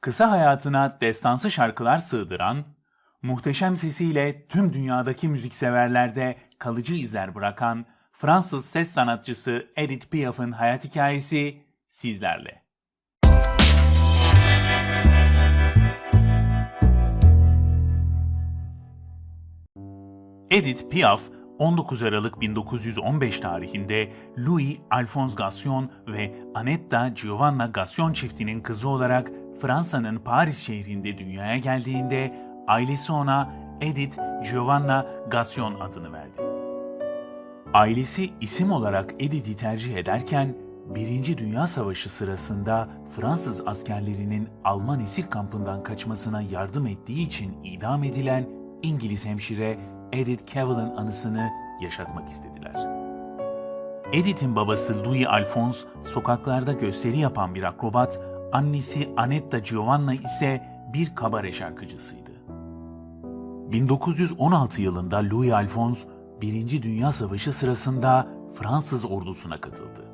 Kısa hayatına destansı şarkılar sığdıran, muhteşem sesiyle tüm dünyadaki müzikseverlerde kalıcı izler bırakan Fransız ses sanatçısı Edith Piaf'ın hayat hikayesi sizlerle. Edith Piaf, 19 Aralık 1915 tarihinde Louis Alphonse Gassion ve Annetta Giovanna Gassion çiftinin kızı olarak Fransa'nın Paris şehrinde dünyaya geldiğinde ailesi ona Edith Giovanna Gassion adını verdi. Ailesi isim olarak Edith'i tercih ederken, Birinci Dünya Savaşı sırasında Fransız askerlerinin Alman esir kampından kaçmasına yardım ettiği için idam edilen İngiliz hemşire Edith Cavill'ın anısını yaşatmak istediler. Edith'in babası Louis Alphonse sokaklarda gösteri yapan bir akrobat, annesi Annetta Giovanna ise bir kabare şarkıcısıydı. 1916 yılında Louis Alphonse, Birinci Dünya Savaşı sırasında Fransız ordusuna katıldı.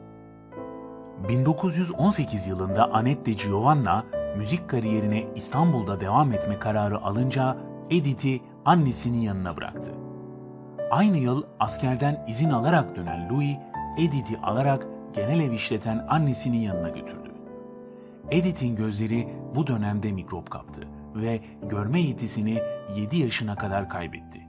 1918 yılında Annette Giovanna, müzik kariyerine İstanbul'da devam etme kararı alınca Edith'i annesinin yanına bıraktı. Aynı yıl askerden izin alarak dönen Louis, Edith'i alarak genel ev işleten annesinin yanına götürdü. Edith'in gözleri bu dönemde mikrop kaptı ve görme yetisini 7 yaşına kadar kaybetti.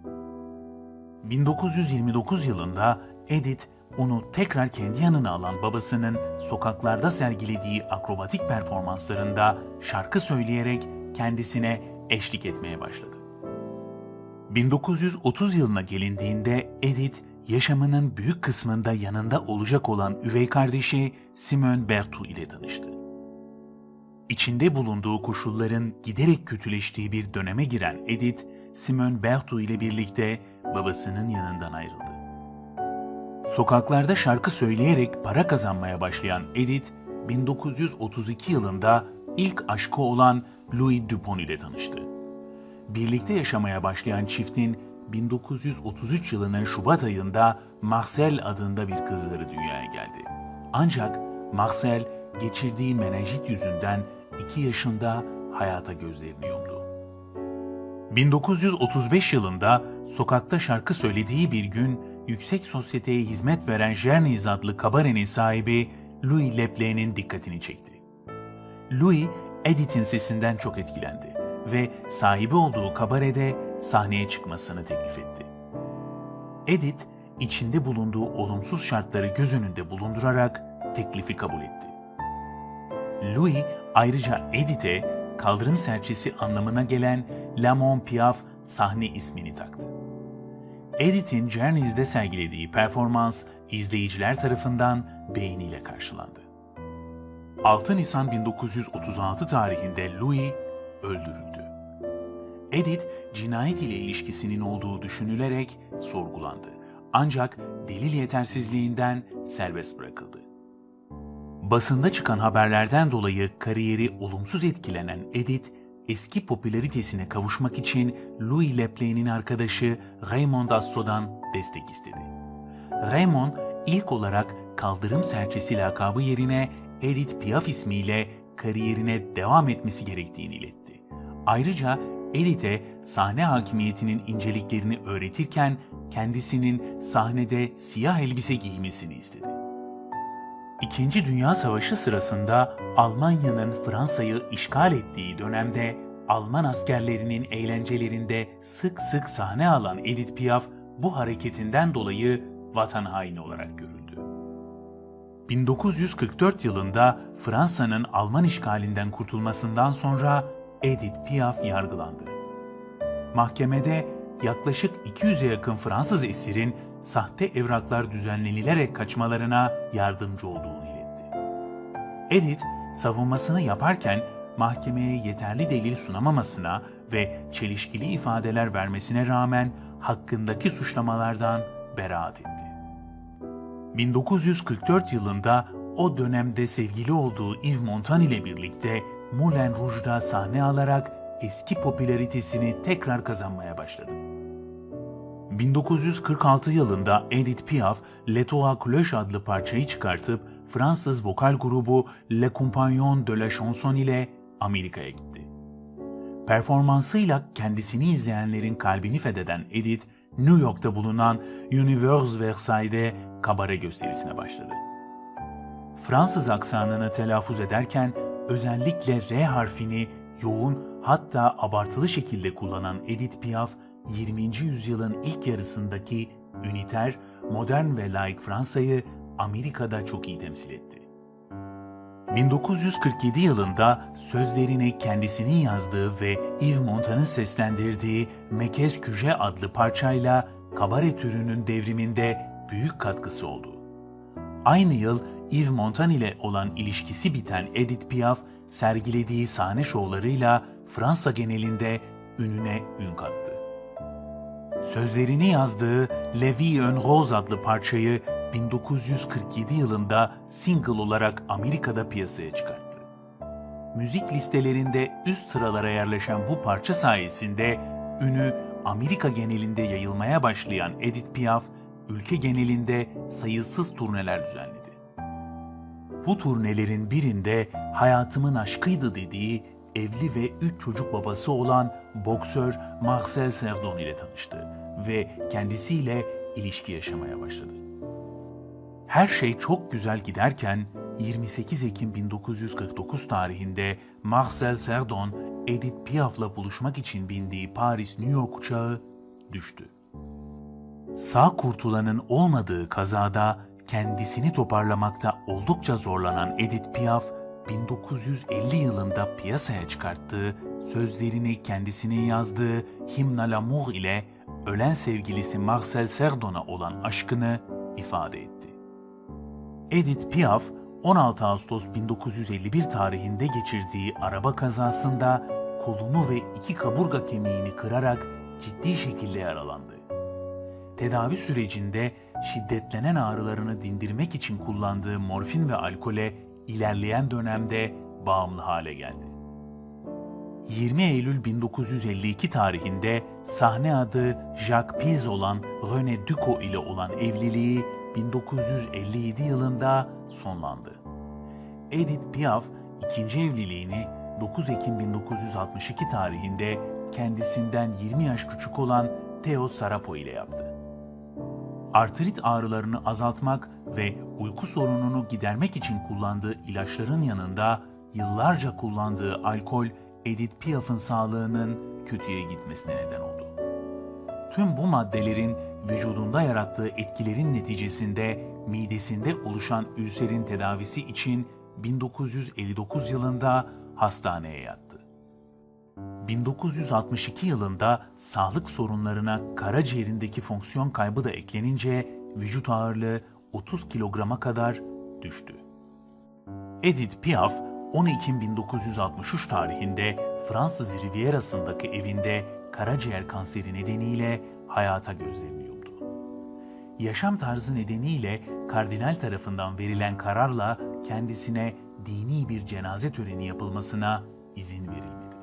1929 yılında Edith onu tekrar kendi yanına alan babasının sokaklarda sergilediği akrobatik performanslarında şarkı söyleyerek kendisine eşlik etmeye başladı. 1930 yılına gelindiğinde Edith, yaşamının büyük kısmında yanında olacak olan üvey kardeşi Simone Berthoud ile tanıştı. İçinde bulunduğu koşulların giderek kötüleştiği bir döneme giren Edith, Simone Berthoud ile birlikte babasının yanından ayrıldı. Sokaklarda şarkı söyleyerek para kazanmaya başlayan Edith, 1932 yılında ilk aşkı olan Louis Dupont ile tanıştı. Birlikte yaşamaya başlayan çiftin 1933 yılının Şubat ayında Marcel adında bir kızları dünyaya geldi. Ancak Marcel geçirdiği menenjit yüzünden 2 yaşında hayata gözlerini yumdu. 1935 yılında sokakta şarkı söylediği bir gün yüksek sosyeteye hizmet veren Jerniz adlı kabarenin sahibi Louis Leplay'nin dikkatini çekti. Louis, Edith'in sesinden çok etkilendi ve sahibi olduğu kabarede sahneye çıkmasını teklif etti. Edith, içinde bulunduğu olumsuz şartları göz önünde bulundurarak teklifi kabul etti. Louis ayrıca Edith'e kaldırım serçesi anlamına gelen La Mon Piaf sahne ismini taktı. Edith'in Journey's'de sergilediği performans izleyiciler tarafından beğeniyle karşılandı. 6 Nisan 1936 tarihinde Louis öldürüldü. Edith, cinayet ile ilişkisinin olduğu düşünülerek sorgulandı. Ancak delil yetersizliğinden serbest bırakıldı. Basında çıkan haberlerden dolayı kariyeri olumsuz etkilenen Edith, eski popülaritesine kavuşmak için Louis Leplay'nin arkadaşı Raymond Assau'dan destek istedi. Raymond ilk olarak kaldırım serçesi lakabı yerine Edith Piaf ismiyle kariyerine devam etmesi gerektiğini iletti. Ayrıca Edith'e sahne hakimiyetinin inceliklerini öğretirken kendisinin sahnede siyah elbise giymesini istedi. İkinci Dünya Savaşı sırasında Almanya'nın Fransa'yı işgal ettiği dönemde Alman askerlerinin eğlencelerinde sık sık sahne alan Edith Piaf bu hareketinden dolayı vatan haini olarak görüldü. 1944 yılında Fransa'nın Alman işgalinden kurtulmasından sonra Edith Piaf yargılandı. Mahkemede yaklaşık 200'e yakın Fransız esirin sahte evraklar düzenlenilerek kaçmalarına yardımcı olduğunu Edith, savunmasını yaparken mahkemeye yeterli delil sunamamasına ve çelişkili ifadeler vermesine rağmen hakkındaki suçlamalardan beraat etti. 1944 yılında o dönemde sevgili olduğu Yves Montand ile birlikte Moulin Rouge'da sahne alarak eski popülaritesini tekrar kazanmaya başladı. 1946 yılında Edith Piaf, Le Trois Cloches adlı parçayı çıkartıp Fransız vokal grubu Le Compagnon de la Chanson ile Amerika'ya gitti. Performansıyla kendisini izleyenlerin kalbini fetheden Edith, New York'ta bulunan Universe Versailles'de kabare gösterisine başladı. Fransız aksanını telaffuz ederken özellikle R harfini yoğun hatta abartılı şekilde kullanan Edith Piaf, 20. yüzyılın ilk yarısındaki üniter, modern ve laik Fransa'yı Amerika'da çok iyi temsil etti. 1947 yılında sözlerini kendisinin yazdığı ve Yves Montan'ın seslendirdiği Mekes Küje adlı parçayla kabare türünün devriminde büyük katkısı oldu. Aynı yıl Yves Montan ile olan ilişkisi biten Edith Piaf, sergilediği sahne şovlarıyla Fransa genelinde ününe ün kattı. Sözlerini yazdığı Le Vie en Rose adlı parçayı 1947 yılında single olarak Amerika'da piyasaya çıkarttı. Müzik listelerinde üst sıralara yerleşen bu parça sayesinde ünü Amerika genelinde yayılmaya başlayan Edith Piaf, ülke genelinde sayısız turneler düzenledi. Bu turnelerin birinde hayatımın aşkıydı dediği evli ve üç çocuk babası olan boksör Marcel Serdon ile tanıştı ve kendisiyle ilişki yaşamaya başladı. Her şey çok güzel giderken 28 Ekim 1949 tarihinde Marcel Serdon, Edith Piaf'la buluşmak için bindiği Paris-New York uçağı düştü. Sağ kurtulanın olmadığı kazada kendisini toparlamakta oldukça zorlanan Edith Piaf, 1950 yılında piyasaya çıkarttığı, sözlerini kendisinin yazdığı Hymne à l'amour ile ölen sevgilisi Marcel Serdon'a olan aşkını ifade etti. Edith Piaf, 16 Ağustos 1951 tarihinde geçirdiği araba kazasında kolunu ve iki kaburga kemiğini kırarak ciddi şekilde yaralandı. Tedavi sürecinde şiddetlenen ağrılarını dindirmek için kullandığı morfin ve alkole ilerleyen dönemde bağımlı hale geldi. 20 Eylül 1952 tarihinde sahne adı Jacques Piz olan René Ducot ile olan evliliği 1957 yılında sonlandı. Edith Piaf ikinci evliliğini 9 Ekim 1962 tarihinde kendisinden 20 yaş küçük olan Theo Sarapo ile yaptı. Artrit ağrılarını azaltmak ve uyku sorununu gidermek için kullandığı ilaçların yanında yıllarca kullandığı alkol Edith Piaf'ın sağlığının kötüye gitmesine neden oldu. Tüm bu maddelerin vücudunda yarattığı etkilerin neticesinde midesinde oluşan ülserin tedavisi için 1959 yılında hastaneye yattı. 1962 yılında sağlık sorunlarına karaciğerindeki fonksiyon kaybı da eklenince vücut ağırlığı 30 kilograma kadar düştü. Edith Piaf, 10 Ekim 1963 tarihinde Fransız Rivierası'ndaki evinde karaciğer kanseri nedeniyle hayata gözlerini yumdu. Yaşam tarzı nedeniyle kardinal tarafından verilen kararla kendisine dini bir cenaze töreni yapılmasına izin verilmedi.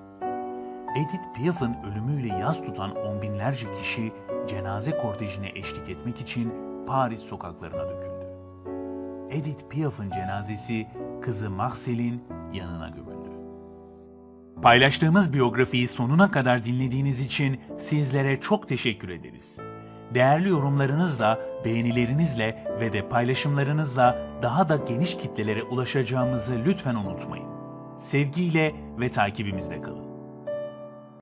Edith Piaf'ın ölümüyle yas tutan on binlerce kişi cenaze kortejine eşlik etmek için Paris sokaklarına döküldü. Edith Piaf'ın cenazesi kızı Marcel'in yanına gömüldü. Paylaştığımız biyografiyi sonuna kadar dinlediğiniz için sizlere çok teşekkür ederiz. Değerli yorumlarınızla, beğenilerinizle ve de paylaşımlarınızla daha da geniş kitlelere ulaşacağımızı lütfen unutmayın. Sevgiyle ve takibimizde kalın.